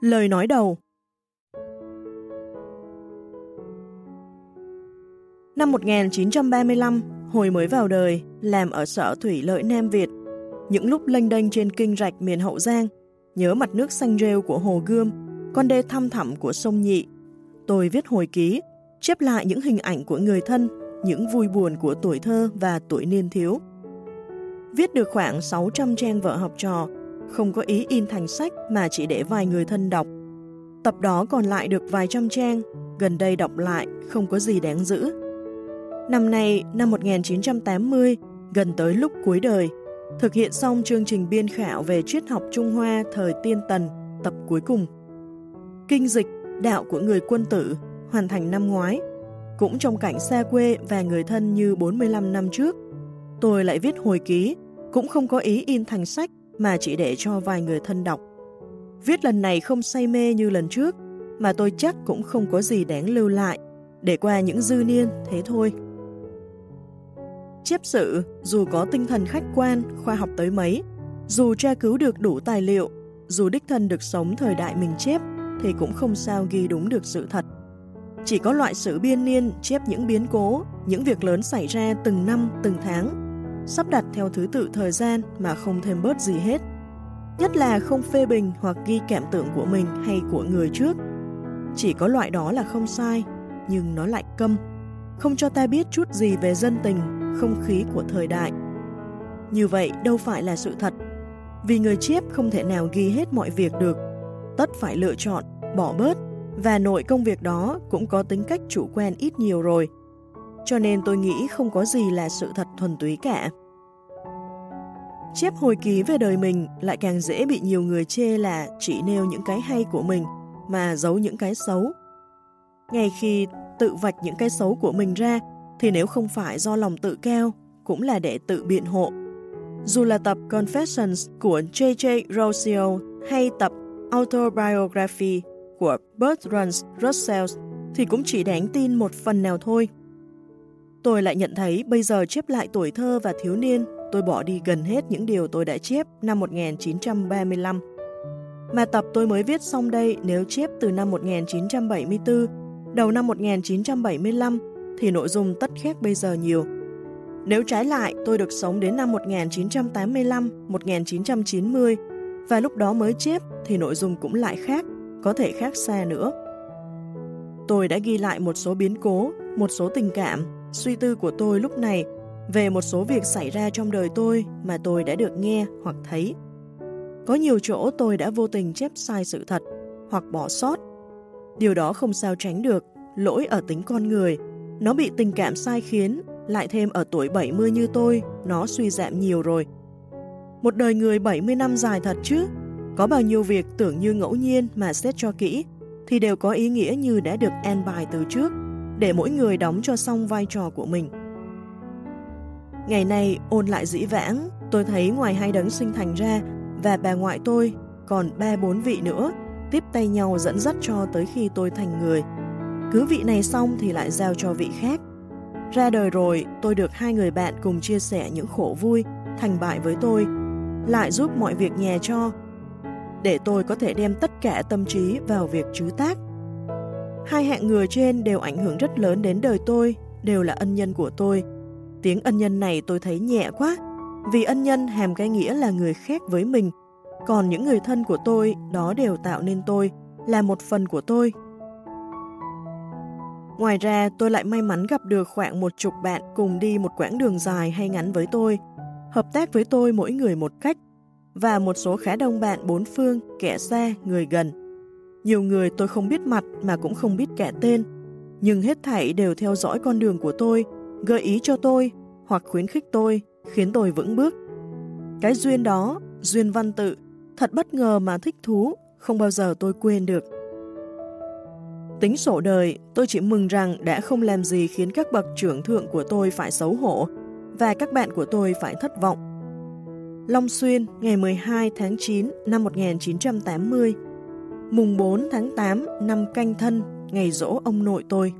Lời nói đầu Năm 1935, hồi mới vào đời, làm ở sở thủy lợi Nam Việt. Những lúc lênh đênh trên kinh rạch miền Hậu Giang, nhớ mặt nước xanh rêu của Hồ Gươm, con đê thăm thẳm của sông Nhị. Tôi viết hồi ký, chép lại những hình ảnh của người thân, những vui buồn của tuổi thơ và tuổi niên thiếu. Viết được khoảng 600 trang vợ học trò, không có ý in thành sách mà chỉ để vài người thân đọc. Tập đó còn lại được vài trăm trang, gần đây đọc lại không có gì đáng giữ. Năm nay, năm 1980, gần tới lúc cuối đời, thực hiện xong chương trình biên khảo về triết học Trung Hoa thời tiên tần, tập cuối cùng. Kinh dịch, đạo của người quân tử, hoàn thành năm ngoái, cũng trong cảnh xa quê và người thân như 45 năm trước. Tôi lại viết hồi ký, cũng không có ý in thành sách mà chỉ để cho vài người thân đọc. Viết lần này không say mê như lần trước, mà tôi chắc cũng không có gì đáng lưu lại, để qua những dư niên thế thôi. Chép sự, dù có tinh thần khách quan, khoa học tới mấy, dù tra cứu được đủ tài liệu, dù đích thân được sống thời đại mình chép, thì cũng không sao ghi đúng được sự thật. Chỉ có loại sử biên niên chép những biến cố, những việc lớn xảy ra từng năm, từng tháng, sắp đặt theo thứ tự thời gian mà không thêm bớt gì hết. Nhất là không phê bình hoặc ghi cảm tưởng của mình hay của người trước. Chỉ có loại đó là không sai, nhưng nó lại câm, không cho ta biết chút gì về dân tình, không khí của thời đại. Như vậy đâu phải là sự thật, vì người chép không thể nào ghi hết mọi việc được, tất phải lựa chọn, bỏ bớt, và nội công việc đó cũng có tính cách chủ quan ít nhiều rồi. Cho nên tôi nghĩ không có gì là sự thật thuần túy cả. Chép hồi ký về đời mình lại càng dễ bị nhiều người chê là chỉ nêu những cái hay của mình mà giấu những cái xấu. Ngay khi tự vạch những cái xấu của mình ra thì nếu không phải do lòng tự cao cũng là để tự biện hộ. Dù là tập Confessions của J.J. Rossio hay tập Autobiography của Bertrand Russell thì cũng chỉ đáng tin một phần nào thôi. Tôi lại nhận thấy bây giờ chép lại tuổi thơ và thiếu niên, tôi bỏ đi gần hết những điều tôi đã chép năm 1935. Mà tập tôi mới viết xong đây nếu chép từ năm 1974, đầu năm 1975 thì nội dung tất khác bây giờ nhiều. Nếu trái lại, tôi được sống đến năm 1985, 1990 và lúc đó mới chép thì nội dung cũng lại khác, có thể khác xa nữa. Tôi đã ghi lại một số biến cố, một số tình cảm, suy tư của tôi lúc này về một số việc xảy ra trong đời tôi mà tôi đã được nghe hoặc thấy. Có nhiều chỗ tôi đã vô tình chép sai sự thật hoặc bỏ sót. Điều đó không sao tránh được, lỗi ở tính con người. Nó bị tình cảm sai khiến, lại thêm ở tuổi 70 như tôi, nó suy giảm nhiều rồi. Một đời người 70 năm dài thật chứ, có bao nhiêu việc tưởng như ngẫu nhiên mà xét cho kỹ, thì đều có ý nghĩa như đã được an bài từ trước, để mỗi người đóng cho xong vai trò của mình. Ngày nay, ôn lại dĩ vãng, tôi thấy ngoài hai đấng sinh thành ra và bà ngoại tôi, còn ba bốn vị nữa, tiếp tay nhau dẫn dắt cho tới khi tôi thành người. Cứ vị này xong thì lại giao cho vị khác. Ra đời rồi, tôi được hai người bạn cùng chia sẻ những khổ vui, thành bại với tôi, lại giúp mọi việc nhà cho, để tôi có thể đem tất cả tâm trí vào việc chứ tác. Hai hạng người trên đều ảnh hưởng rất lớn đến đời tôi, đều là ân nhân của tôi. Tiếng ân nhân này tôi thấy nhẹ quá, vì ân nhân hàm cái nghĩa là người khác với mình, còn những người thân của tôi đó đều tạo nên tôi, là một phần của tôi. Ngoài ra, tôi lại may mắn gặp được khoảng một chục bạn cùng đi một quãng đường dài hay ngắn với tôi, hợp tác với tôi mỗi người một cách, và một số khá đông bạn bốn phương, kẻ xa, người gần. Nhiều người tôi không biết mặt mà cũng không biết cả tên, nhưng hết thảy đều theo dõi con đường của tôi, gợi ý cho tôi hoặc khuyến khích tôi, khiến tôi vững bước. Cái duyên đó, duyên văn tự, thật bất ngờ mà thích thú, không bao giờ tôi quên được. Tính sổ đời, tôi chỉ mừng rằng đã không làm gì khiến các bậc trưởng thượng của tôi phải xấu hổ và các bạn của tôi phải thất vọng. Long Xuyên, ngày 12 tháng 9 năm 1980, mùng 4 tháng 8 năm canh thân, ngày rỗ ông nội tôi.